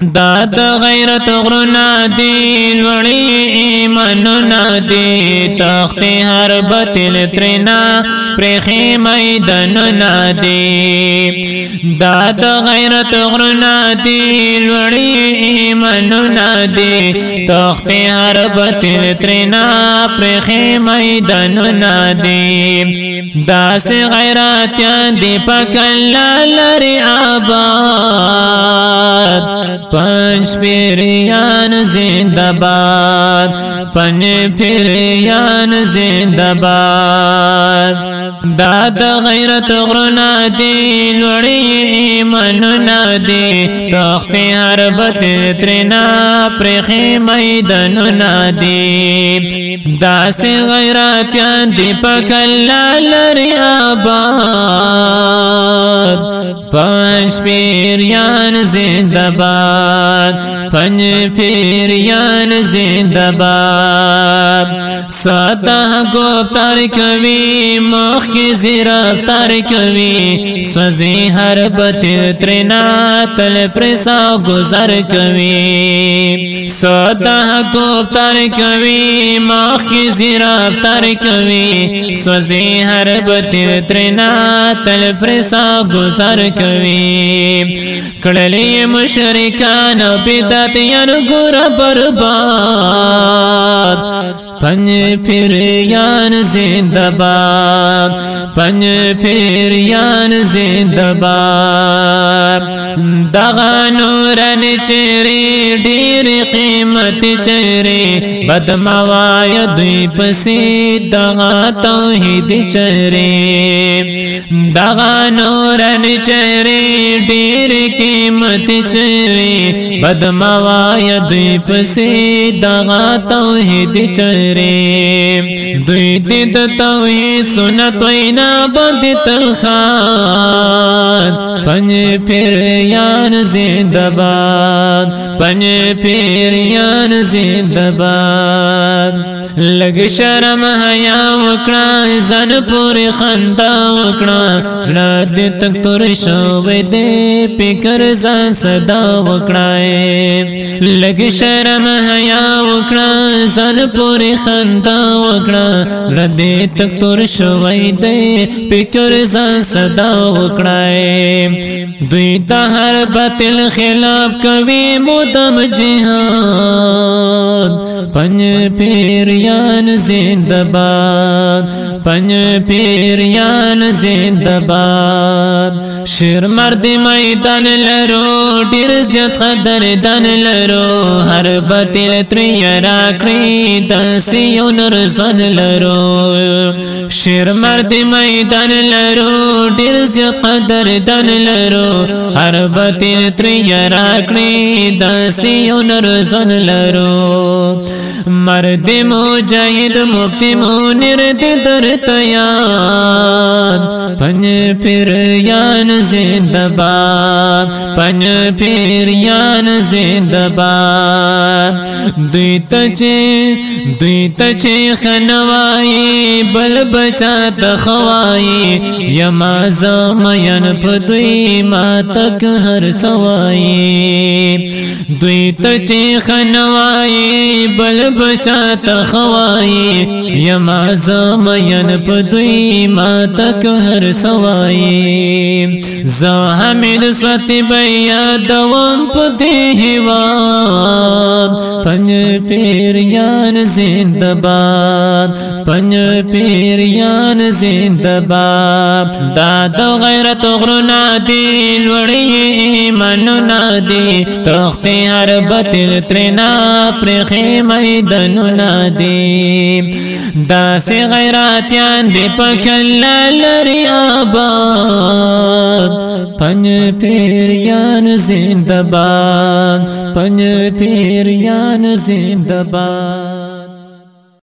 داد غیرت غرنا دی لوڑی ایمانونا دی تخت ہر بطل ترنا پرخی میدانونا دی داد غیرت غرنا دی لوڑی ایمانونا دی تخت ہر بطل ترنا پرخی میدانونا دی داس غیراتیان دی پکلا لری آباد پنج پیریان زندہ باد، پنج پیریان زندہ باد۔ داد غیرت غرنا دی لوڑی ایمانونا دی تخت حربت ترنا پرخی میدانونا دی داس غیرت غیراتیان دی پکلا لری آباد۔ پنج پیریان زندہ باد پنج پیریان زندہ باد ساتا گوپتار کبھی، مخ کی زیرفتار کبھی۔ سوزی ہر بت ترنا تل پرسا گزر کبھی۔ ساتا گوپتار کبھی، مخ کی زیرفتار کبھی۔ سوزی ہر بت ترنا تل پرسا گزر کبھی کڑلی مشرکان بدت ین گر برباد. پنج پھر یان زندہ باد پنج پھر یان زندہ باد دغا نورن چری ڈیر قیمت چری بد دوی پسی، دغا توحید چری دغا نورن چری ڈیر قیمت چری بد دوی پسی، دغا توحید چری دوی دید توحید سنت وینا بند تلخان باد پنج پیریان زندہ باد پنج پیریان زندہ باد لگ شرم حیا وکړه زن پوری خندا وکړه زړه دې تک تور شو دې فکر ځان صدا وکړه لگ شرم حیا وکړه زن پوری خندا وکړه زړه دې تک تور شو دې فکر ځان صدا وکړه دوی ته هر باطل خلاف کوي مودم جهاد پنج پیریان زندہ باد پنج پیریان زندہ باد شیر مرد میدان لرو ډیر زیات قدر دان لرو۔ هر باطل تری راکړي داسې یو نر لرو۔ شیر مرد میدان لرو ډیر زیات قدر دان لرو۔ هر باطل تری راکړي داسې یو نر لرو۔ مرد مجاہد مفتی مونر در تیاد پن پھر یان زندہ باد پن پھر یان زندہ باد دوی تچے دوی تچے خنوائی، بل بچا تخوائی یما زمین پدوی ما تک ہر سوائی۔ دوی تچے خنوائی، بل بچا تخوائی یما زمین پدوی ما تک ہر سوائی زو حمید سوتی بیا دوام پدی ہیوان پنج پیریان زندہ باد پنج پیریان زندہ باد داد غیرت غرنا دی لوڑی ایمانونا دی تختی ہر بطل ترنا پرخی میدانونا دی دا سی غیراتیان دی پکلا لری آباد۔ پنج پیریان زندہ باد پنج پیریان زندہ باد۔